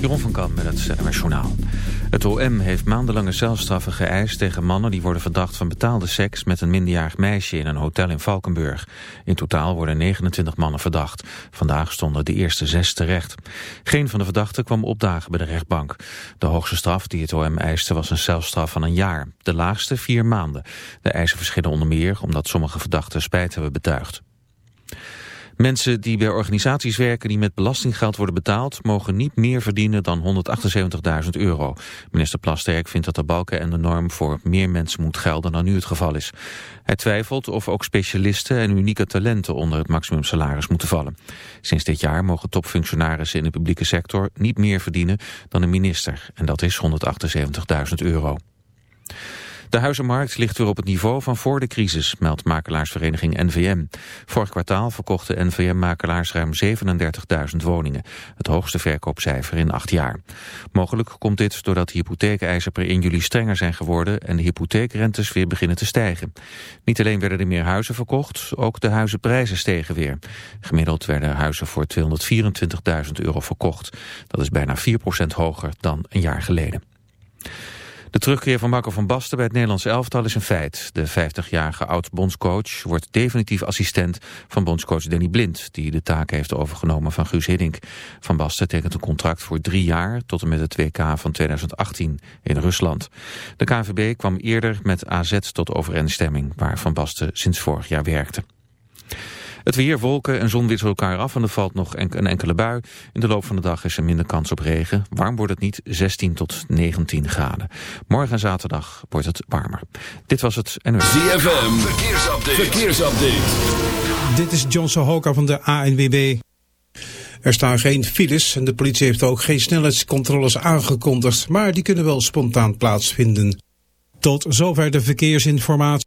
Jeroen van Kam met het NMS Journaal. Het OM heeft maandenlange celstraffen geëist tegen mannen die worden verdacht van betaalde seks met een minderjarig meisje in een hotel in Valkenburg. In totaal worden 29 mannen verdacht. Vandaag stonden de eerste zes terecht. Geen van de verdachten kwam opdagen bij de rechtbank. De hoogste straf die het OM eiste was een celstraf van een jaar. De laagste vier maanden. De eisen verschillen onder meer omdat sommige verdachten spijt hebben betuigd. Mensen die bij organisaties werken die met belastinggeld worden betaald... mogen niet meer verdienen dan 178.000 euro. Minister Plasterk vindt dat de balken en de norm voor meer mensen moet gelden dan nu het geval is. Hij twijfelt of ook specialisten en unieke talenten onder het maximumsalaris moeten vallen. Sinds dit jaar mogen topfunctionarissen in de publieke sector niet meer verdienen dan een minister. En dat is 178.000 euro. De huizenmarkt ligt weer op het niveau van voor de crisis, meldt makelaarsvereniging NVM. Vorig kwartaal verkochten NVM-makelaars ruim 37.000 woningen. Het hoogste verkoopcijfer in acht jaar. Mogelijk komt dit doordat de hypotheekeisen per 1 juli strenger zijn geworden... en de hypotheekrentes weer beginnen te stijgen. Niet alleen werden er meer huizen verkocht, ook de huizenprijzen stegen weer. Gemiddeld werden huizen voor 224.000 euro verkocht. Dat is bijna 4% hoger dan een jaar geleden. De terugkeer van Marco van Basten bij het Nederlands elftal is een feit. De 50-jarige oud-bondscoach wordt definitief assistent van bondscoach Danny Blind... die de taak heeft overgenomen van Guus Hiddink. Van Basten tekent een contract voor drie jaar tot en met het WK van 2018 in Rusland. De KNVB kwam eerder met AZ tot overeenstemming... waar Van Basten sinds vorig jaar werkte. Het weer, wolken en zon wisselen elkaar af en er valt nog een enkele bui. In de loop van de dag is er minder kans op regen. Warm wordt het niet, 16 tot 19 graden. Morgen en zaterdag wordt het warmer. Dit was het NOS. ZFM, verkeersupdate. verkeersupdate. Dit is John Sohoka van de ANWB. Er staan geen files en de politie heeft ook geen snelheidscontroles aangekondigd, maar die kunnen wel spontaan plaatsvinden. Tot zover de verkeersinformatie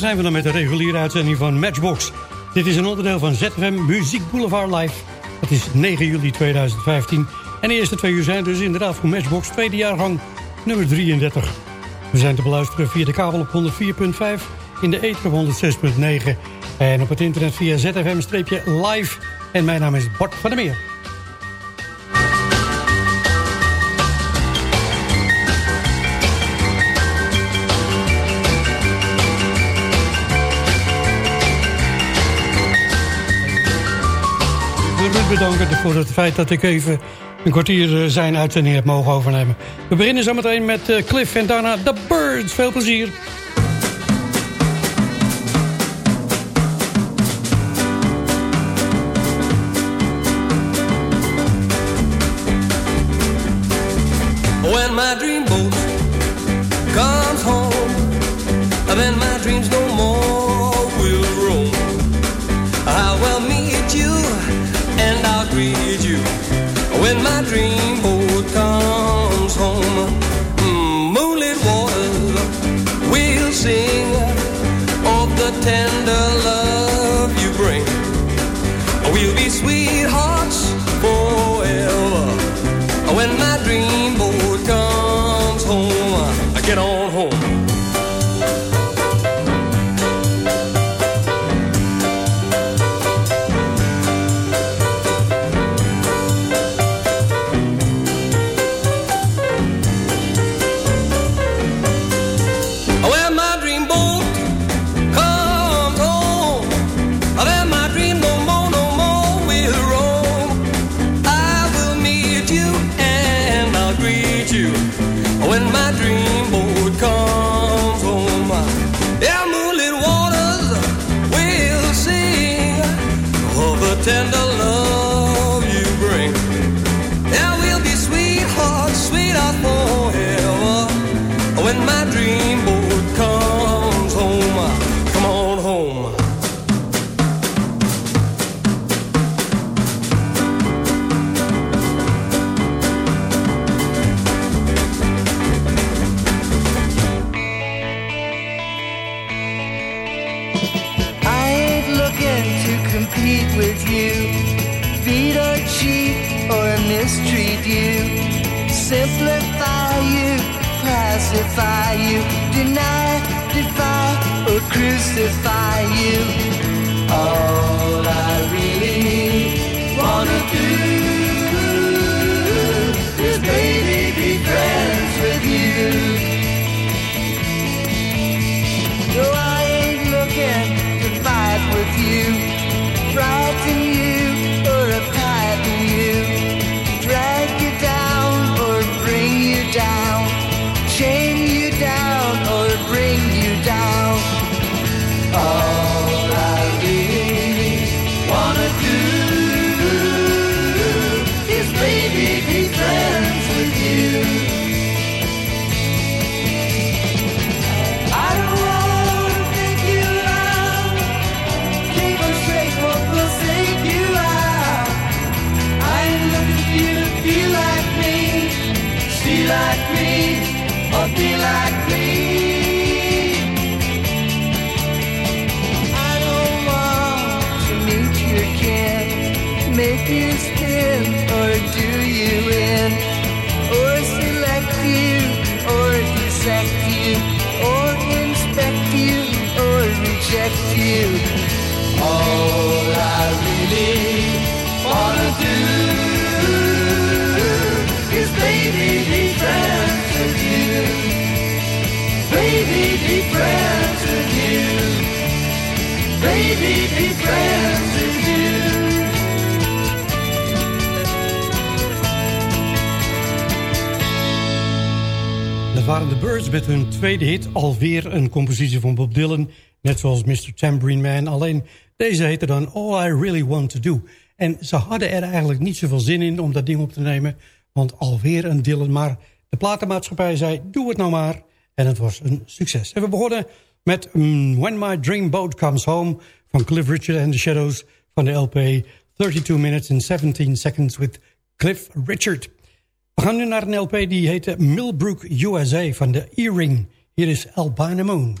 Daar zijn we dan met de reguliere uitzending van Matchbox. Dit is een onderdeel van ZFM Muziek Boulevard Live. Het is 9 juli 2015. En de eerste twee uur zijn dus inderdaad voor Matchbox tweede jaargang nummer 33. We zijn te beluisteren via de kabel op 104.5, in de ether op 106.9... en op het internet via ZFM-live. En mijn naam is Bart van der Meer. Bedanken voor het feit dat ik even een kwartier eh, zijn uitzending heb mogen overnemen. We beginnen zometeen met eh, Cliff en daarna The Birds. Veel plezier. tweede hit alweer een compositie van Bob Dylan. Net zoals Mr. Tambourine Man. Alleen deze heette dan All I Really Want To Do. En ze hadden er eigenlijk niet zoveel zin in om dat ding op te nemen. Want alweer een Dylan. Maar de platenmaatschappij zei, doe het nou maar. En het was een succes. En we begonnen met mm, When My Dream Boat Comes Home... van Cliff Richard and the Shadows van de LP... 32 Minutes and 17 Seconds with Cliff Richard... We gaan nu naar een LP die heette Millbrook USA van de Earring. Hier is Albana Moon.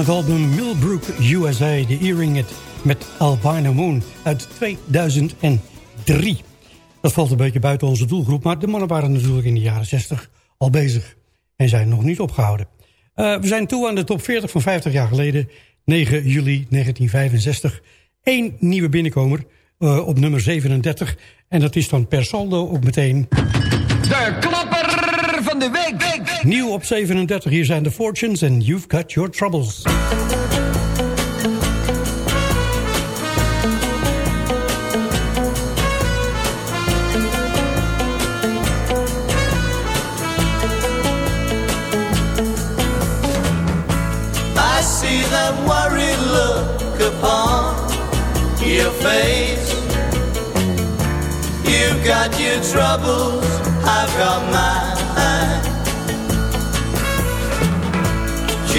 Het album Millbrook USA, The Earring It met Albino Moon uit 2003. Dat valt een beetje buiten onze doelgroep, maar de mannen waren natuurlijk in de jaren 60 al bezig en zijn nog niet opgehouden. Uh, we zijn toe aan de top 40 van 50 jaar geleden, 9 juli 1965. Eén nieuwe binnenkomer uh, op nummer 37 en dat is dan per saldo ook meteen... De klapper van de week! week, week. Nieuw op 37, hier zijn de Fortunes en You've Got Your Troubles. upon your face. You've got your troubles, I've got mine.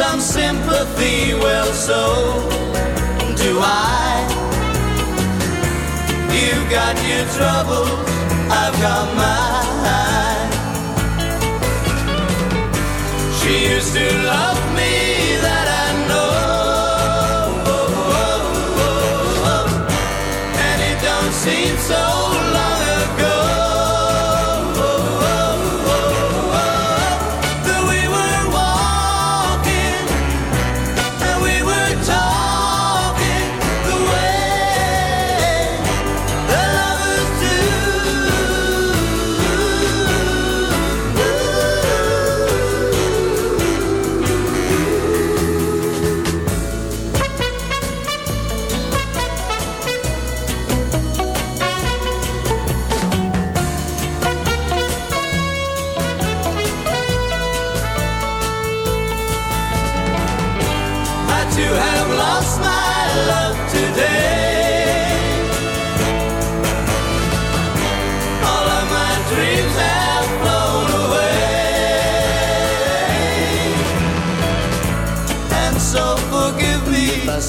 some sympathy, well, so do I. You've got your troubles, I've got mine. She used to love me, that I know. And it don't seem so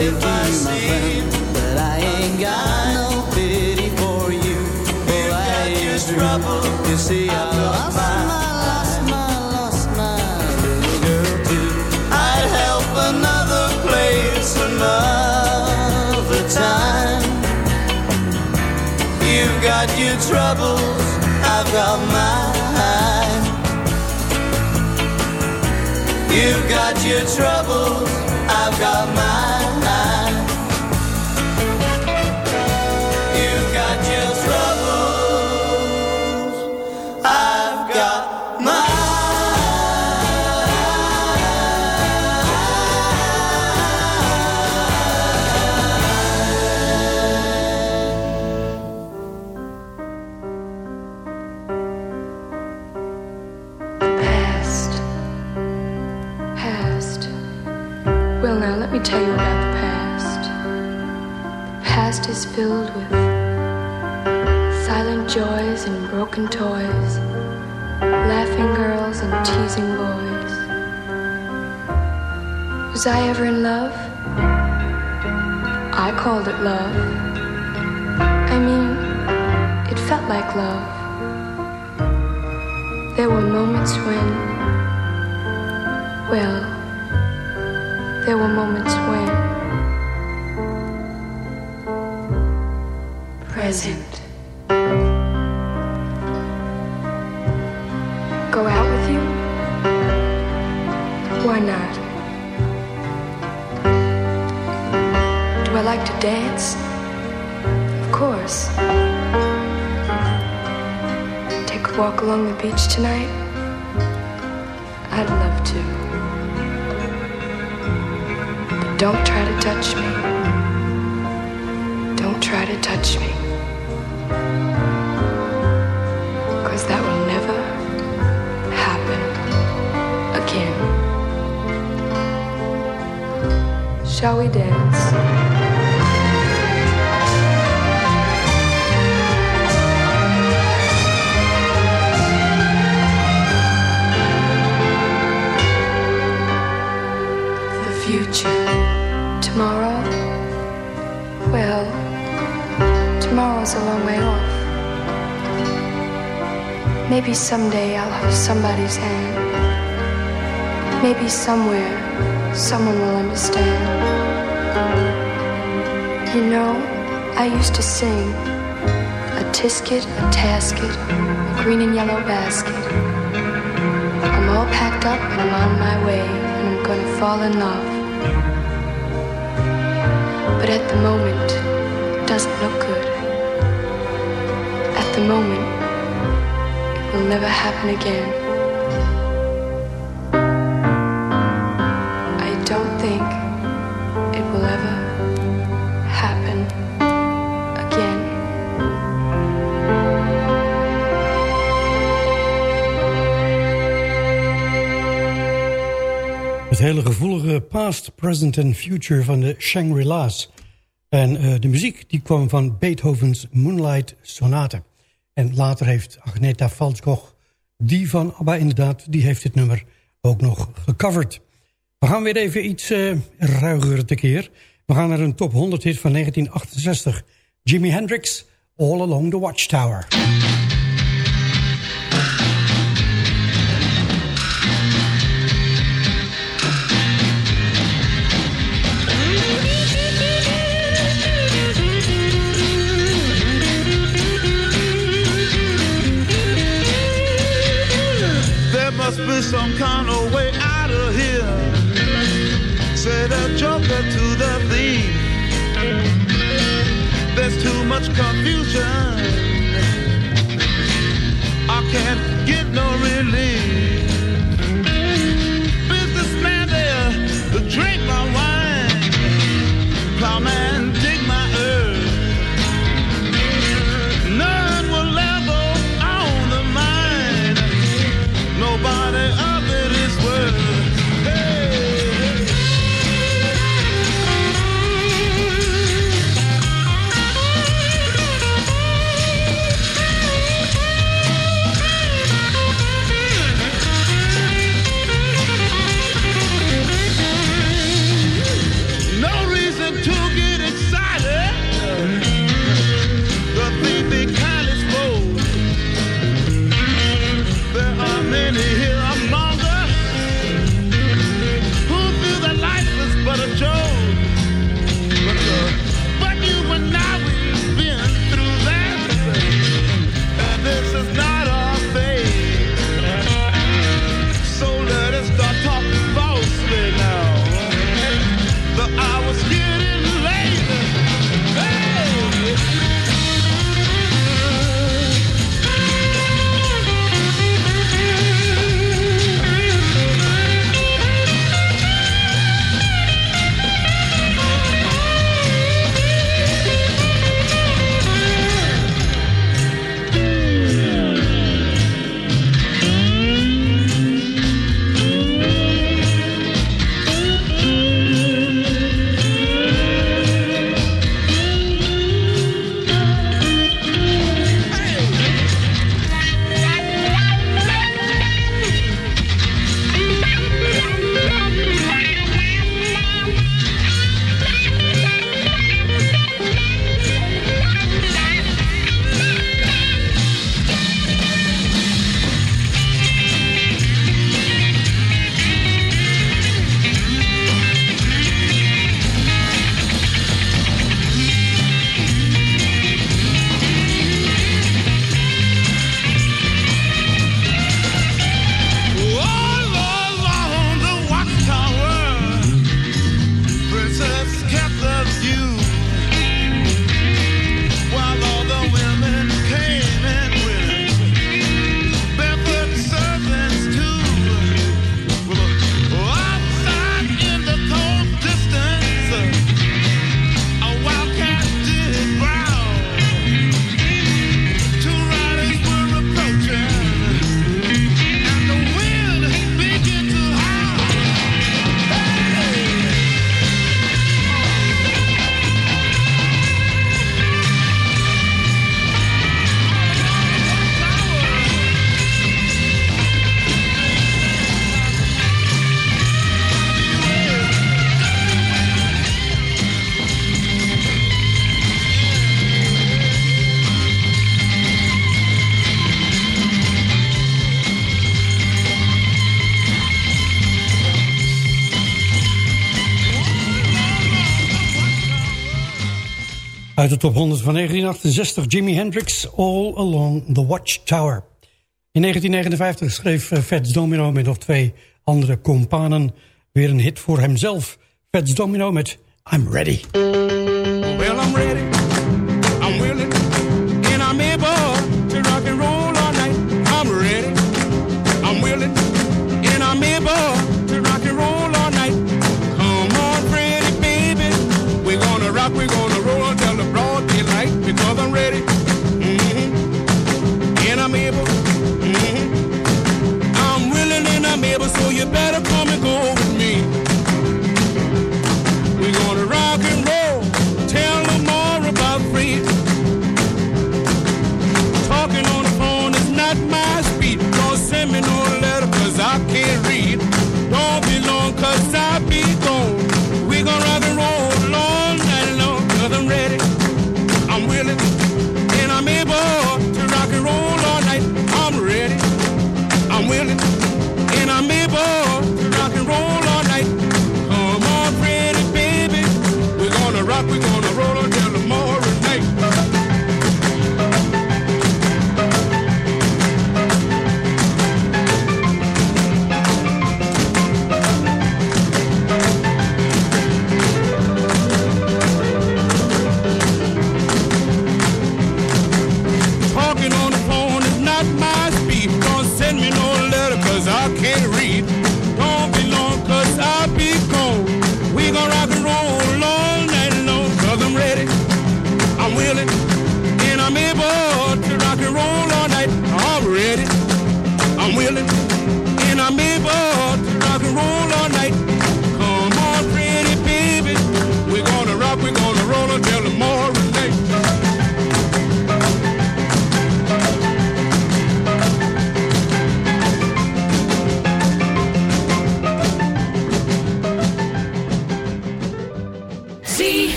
if I that I ain't got no pity for you. You got your trouble, you see I lost my, lost my, lost my little girl too. I'd help another place another time. You've got your troubles, I've got mine. You've got your troubles, I've got mine. Filled with silent joys and broken toys, laughing girls and teasing boys. Was I ever in love? I called it love. I mean, it felt like love. There were moments when, well, there were moments when. present. Go out with you? Why not? Do I like to dance? Of course. Take a walk along the beach tonight? I'd love Don't try to touch me. Don't try to touch me. Cause that will never happen again. Shall we dance? Long way off. Maybe someday I'll hold somebody's hand. Maybe somewhere someone will understand. You know, I used to sing a tisket, a tasket, a green and yellow basket. I'm all packed up and I'm on my way, and I'm gonna fall in love. But at the moment, it doesn't look good. Moment, never happen again. I don't think it will ever happen again. Het hele gevoelige past, present en future van de Shangri-La's. En eh, de muziek die kwam van Beethoven's Moonlight Sonate. En later heeft Agneta Falskog, die van ABBA inderdaad... die heeft dit nummer ook nog gecoverd. We gaan weer even iets uh, ruiger tekeer. We gaan naar een top 100 hit van 1968. Jimi Hendrix, All Along the Watchtower. Must be some kind of way out of here. Said a joker to the thief. There's too much confusion. I can't get no relief. i Uit de top 100 van 1968, Jimi Hendrix, All Along the Watchtower. In 1959 schreef eh, Fats Domino met nog twee andere companen weer een hit voor hemzelf. Fats Domino met I'm Ready. table, so you better. Call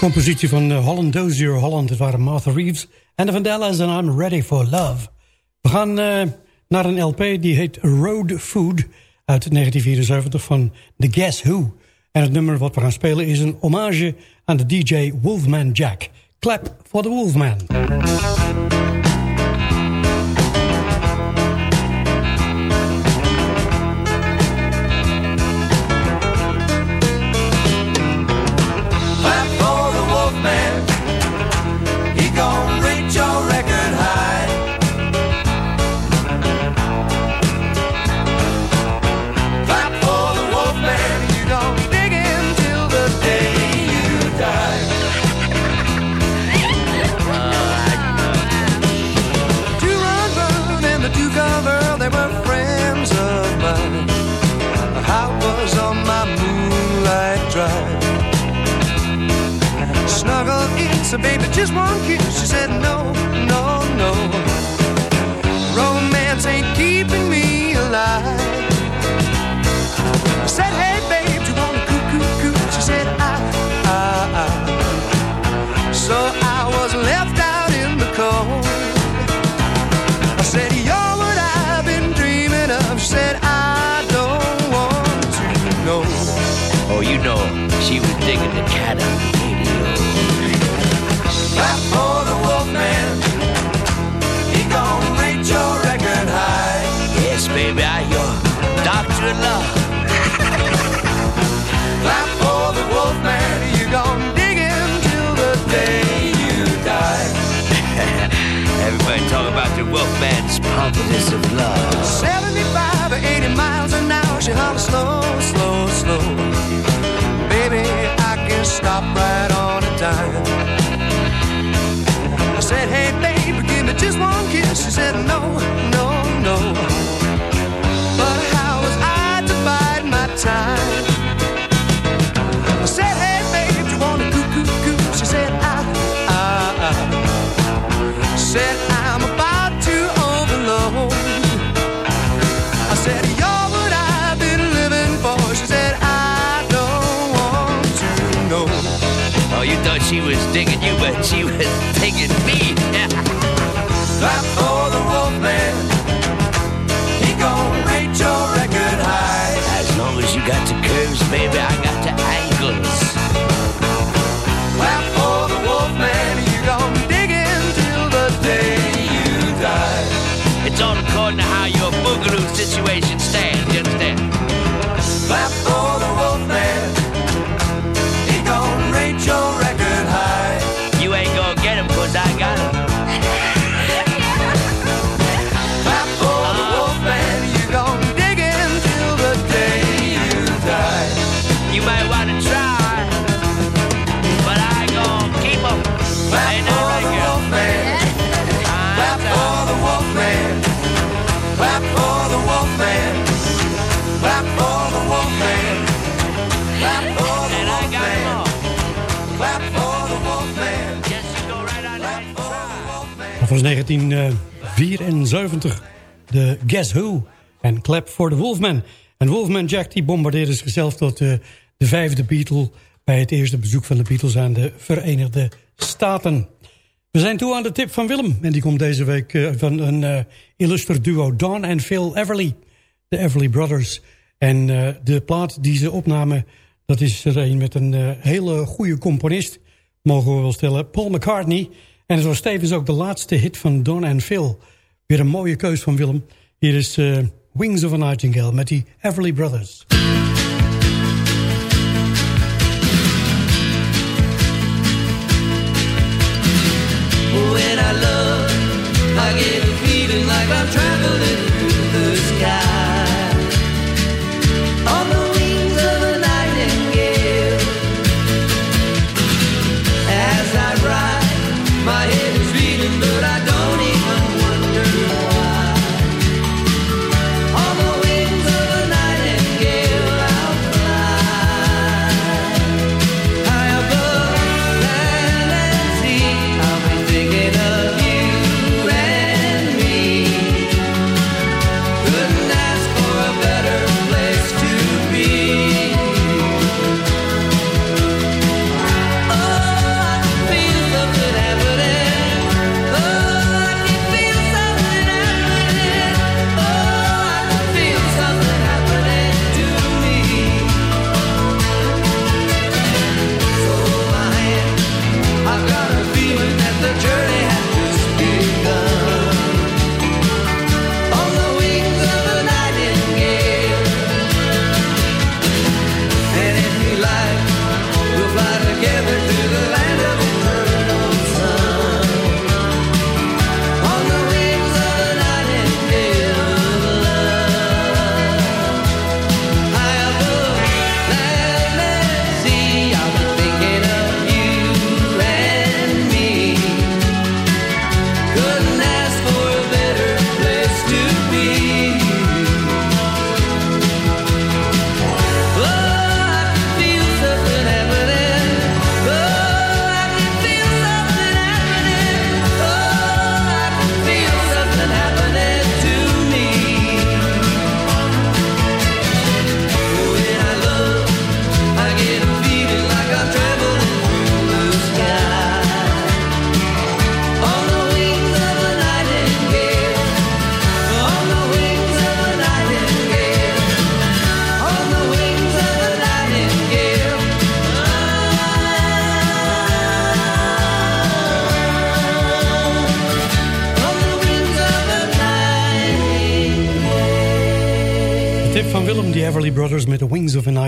Compositie van uh, Holland Dozier Holland. Het waren Martha Reeves en de Vandellas en I'm Ready for Love. We gaan uh, naar een LP die heet Road Food uit 1974 van The Guess Who. En het nummer wat we gaan spelen is een hommage aan de DJ Wolfman Jack. Clap for the Wolfman. So baby, just one kiss. She said no, no, no. Romance ain't keeping me alive. I said, hey babe, you wanna coo coo coo? She said, I, I, I. So I was left out in the cold. I said, you're what I've been dreaming of. She said, I don't want to know. Oh, you know, she was digging the cat on of love. Clap for the Wolfman. You gon' dig him till the day you die. Everybody talk about the Wolfman's promptness of love. 75 or 80 miles an hour. She hollers slow, slow, slow. Baby, I can stop right on a dime. I said, hey, baby, give me just one kiss. She said, no, no, no. Time? I said, hey, babe, you wanna coo, coo, coo? She said, I, I, I. Said, I'm about to overload. I said, you're what I've been living for. She said, I don't want to know. Oh, you thought she was digging you, but she was digging me. Baby, I got the angles. Clap for the Wolfman. You gon' dig in till the day you die. It's all according to how your boogaloo situation stands, you understand? Clap for the Wolfman. He gon' rate your record high. You ain't gonna get him, cause I got Wolfman. Dat was 1974. De Guess Who en Clap for the Wolfman. En Wolfman Jack die bombardeerde zichzelf tot eh, de vijfde Beatle... bij het eerste bezoek van de Beatles aan de Verenigde Staten. We zijn toe aan de tip van Willem. En die komt deze week eh, van een eh illuster duo Don en Phil Everly. De Everly Brothers. En eh, de plaat die ze opnamen... dat is er een met een eh, hele goede componist... mogen we wel stellen, Paul McCartney... En het was tevens ook de laatste hit van Don en Phil. Weer een mooie keus van Willem. Hier is eh, Wings of a Nightingale met die Everly Brothers. I love, feeling like I'm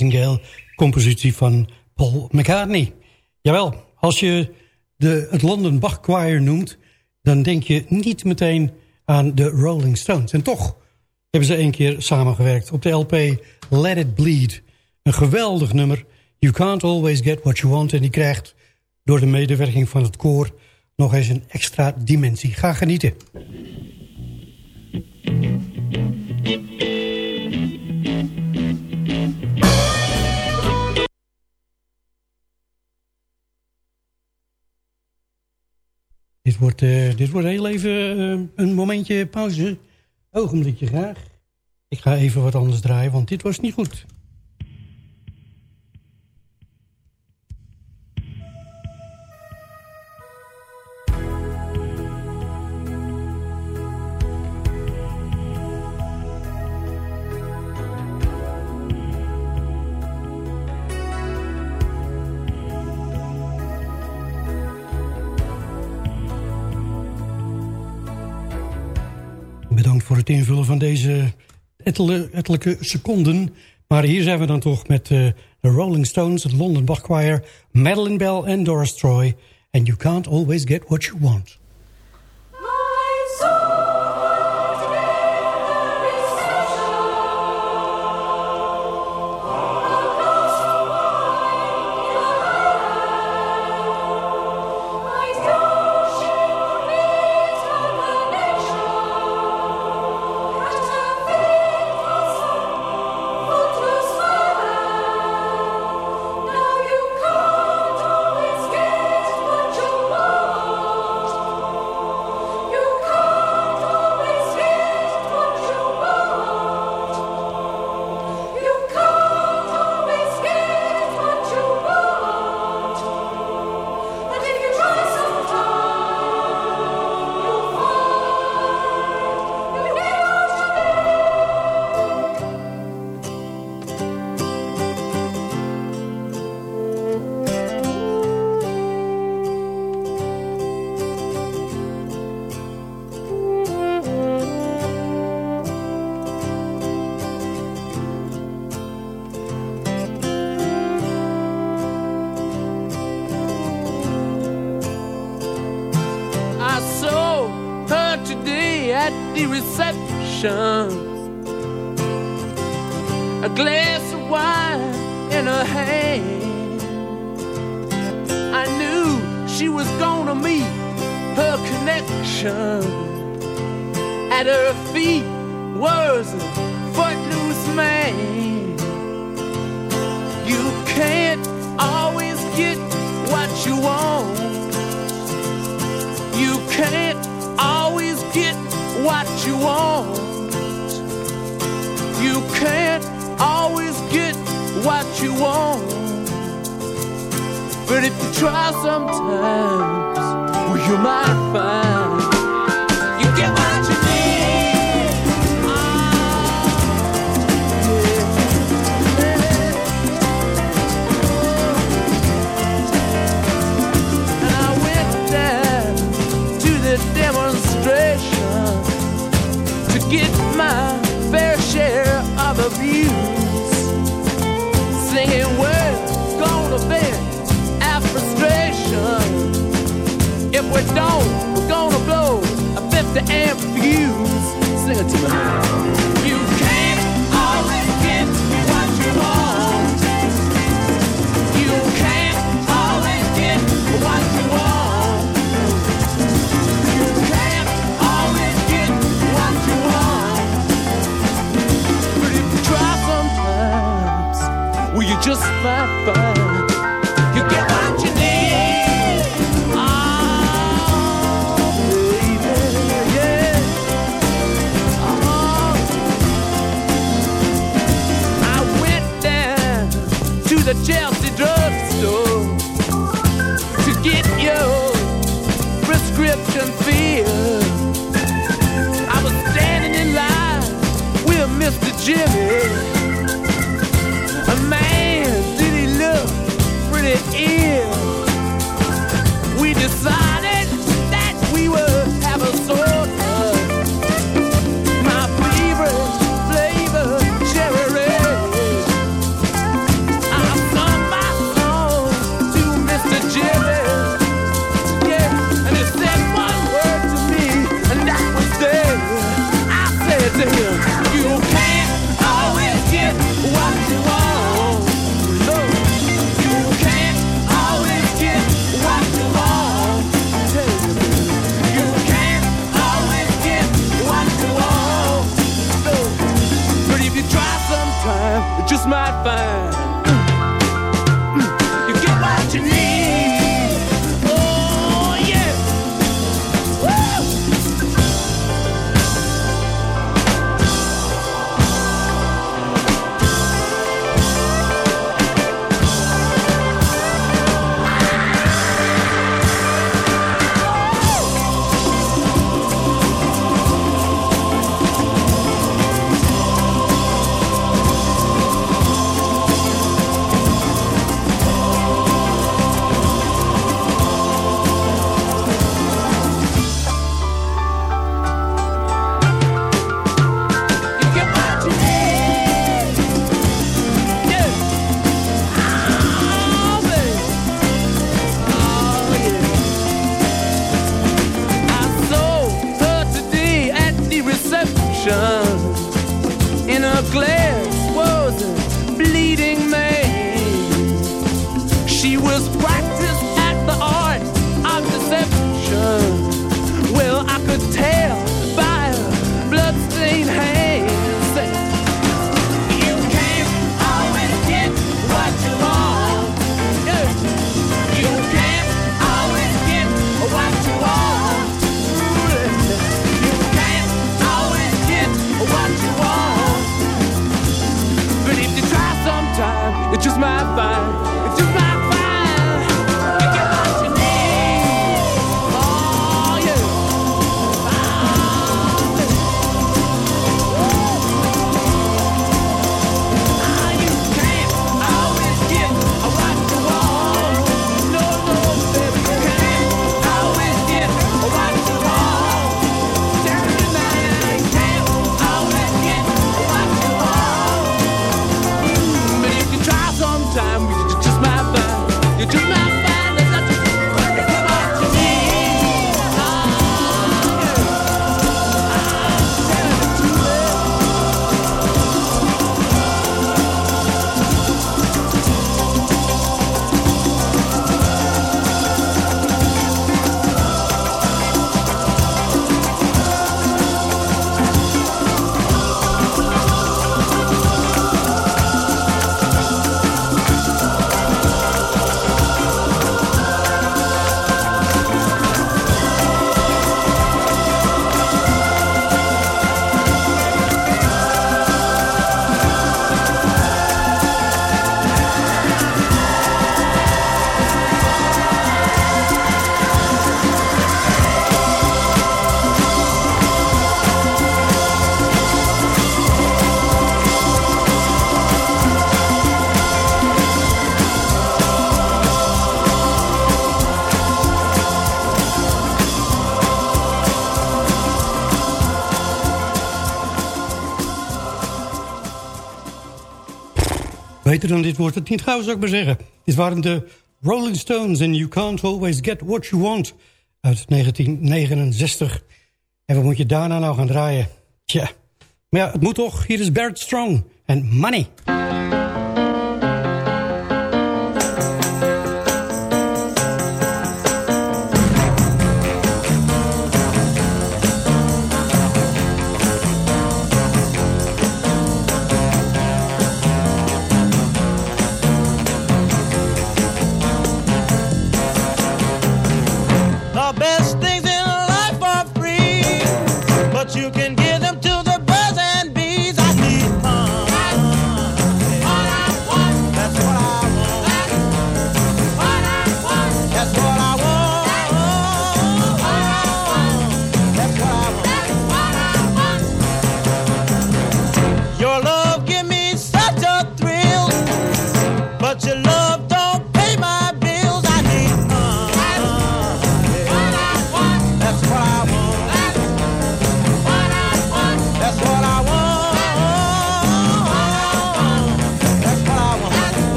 Nightingale. Compositie van Paul McCartney. Jawel, als je de, het London Bach Choir noemt... dan denk je niet meteen aan de Rolling Stones. En toch hebben ze een keer samengewerkt op de LP Let It Bleed. Een geweldig nummer. You can't always get what you want. En die krijgt door de medewerking van het koor nog eens een extra dimensie. Ga genieten. Dit wordt, uh, dit wordt heel even uh, een momentje pauze. Ogenblikje graag. Ik ga even wat anders draaien, want dit was niet goed. Voor het invullen van deze ettelijke seconden. Maar hier zijn we dan toch met uh, de Rolling Stones, het London Bach Choir... Madeline Bell en Doris Troy. And you can't always get what you want. If we're gonna blow a 50 amp fuse. Sing it to me. You can't always get what you want. You can't always get what you want. You can't always get what you want. But if you try sometimes, well, you just might find Jim wordt het niet gauw, zou ik maar zeggen. Dit waren de Rolling Stones en You Can't Always Get What You Want uit 1969. En wat moet je daarna nou gaan draaien? Tja, maar ja, het moet toch. Hier is Bert Strong en Money.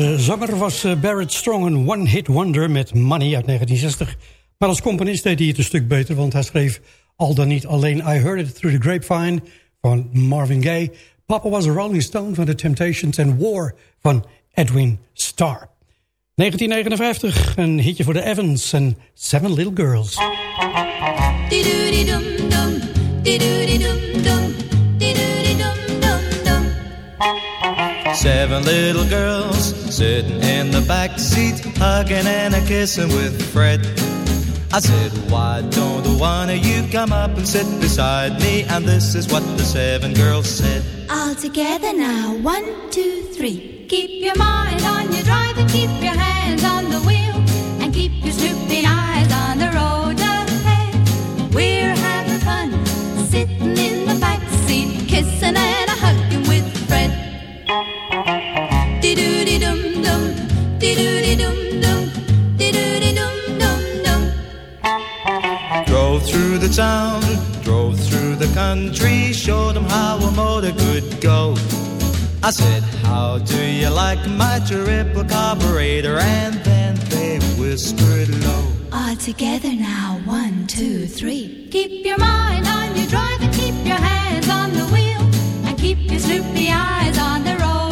Zanger was eh, Barrett Strong een one-hit wonder met Money uit 1960. Maar als componist deed hij het een stuk beter, want hij schreef al dan niet alleen I Heard It Through the Grapevine van Marvin Gaye, Papa Was a Rolling Stone van The Temptations en War van Edwin Starr. 1959, een hitje voor de Evans en Seven Little Girls. Seven little girls sitting in the back seat, hugging and a kissing with Fred. I said, Why don't one of you come up and sit beside me? And this is what the seven girls said. All together now, one, two, three. Keep your mind on your drive and keep your hands on the wheel. And keep your snooping eyes on the road ahead. We're having fun, sitting in the back seat, kissing and Drove through the town, drove through the country, showed them how a motor could go. I said, How do you like my triple carburetor? And then they whispered low. All together now, one, two, three. Keep your mind on your drive and keep your hands on the wheel. And keep your snoopy eyes on the road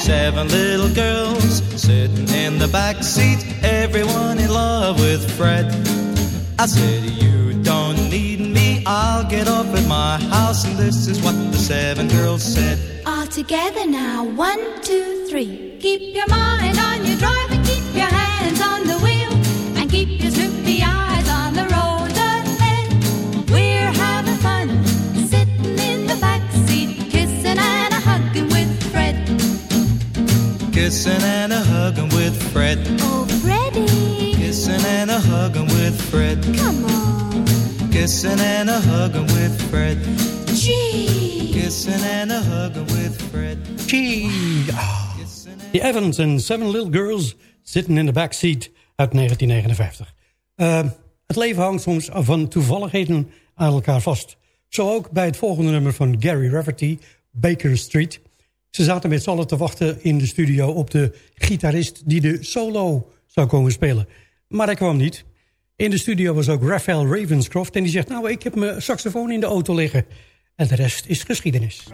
Seven little girls sitting in the back seat, everyone in love with Fred. I said, You don't need me, I'll get off at my house. And this is what the seven girls said. All together now, one, two, three. Keep your mind on your drive and keep your hands on Kissing and a hugging with Fred. Oh, Freddie, Kissing and a hugging with Fred. come on. Kissing and a hugging with Fred. Gee. Kissing and a hugging with Fred. Gee. Ah. The Evans and Seven Little Girls Sitting in the Backseat uit 1959. Eh, het leven hangt soms van toevalligheden aan elkaar vast. Zo ook bij het volgende nummer van Gary Rafferty, Baker Street. Ze zaten met z'n allen te wachten in de studio op de gitarist die de solo zou komen spelen. Maar hij kwam niet. In de studio was ook Raphael Ravenscroft en die zegt... nou, ik heb mijn saxofoon in de auto liggen. En de rest is geschiedenis.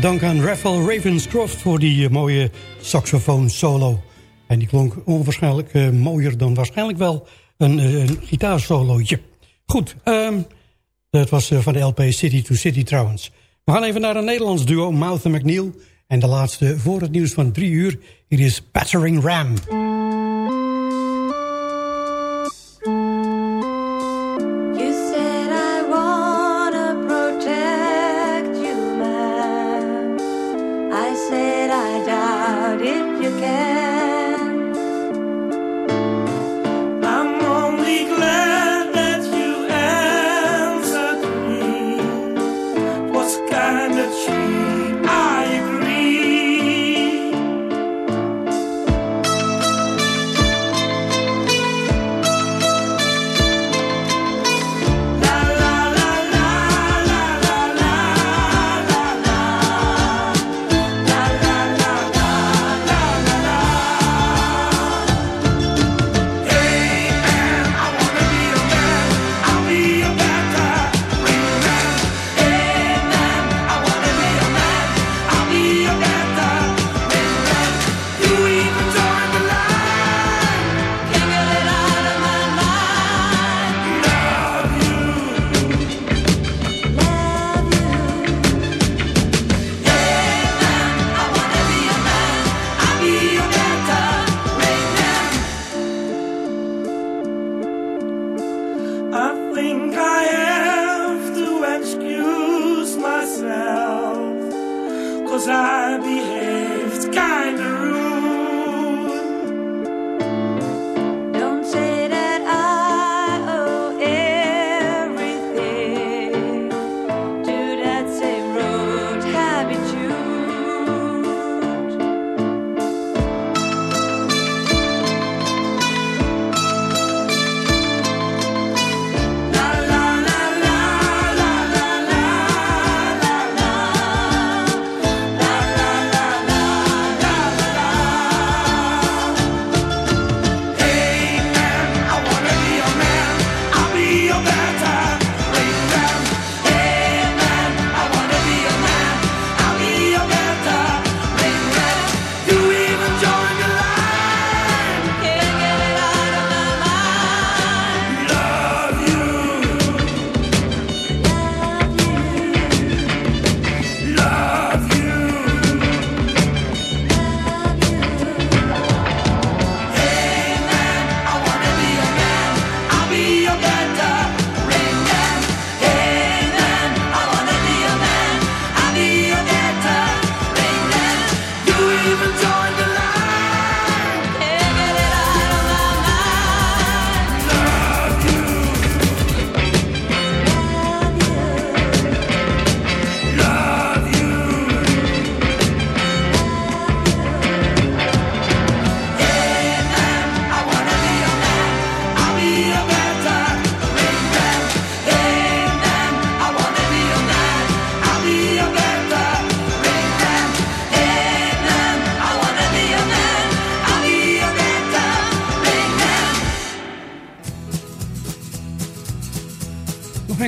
Dank aan Raphael Ravenscroft voor die eh, mooie saxofoon solo. En die klonk onwaarschijnlijk eh, mooier dan waarschijnlijk wel een, eh, een gitaarsolootje. Goed, ehm, dat was van de LP City to City trouwens. We gaan even naar een Nederlands duo, Mouth McNeil. En de laatste voor het nieuws van drie uur. Hier is Battering Ram.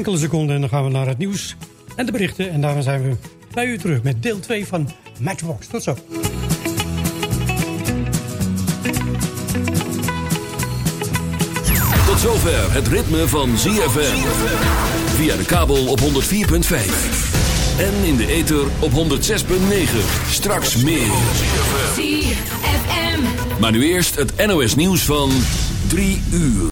Enkele seconden en dan gaan we naar het nieuws en de berichten. En daarna zijn we bij u terug met deel 2 van Matchbox. Tot zo. Tot zover het ritme van ZFM. Via de kabel op 104.5. En in de ether op 106.9. Straks meer. ZFM. Maar nu eerst het NOS nieuws van 3 uur.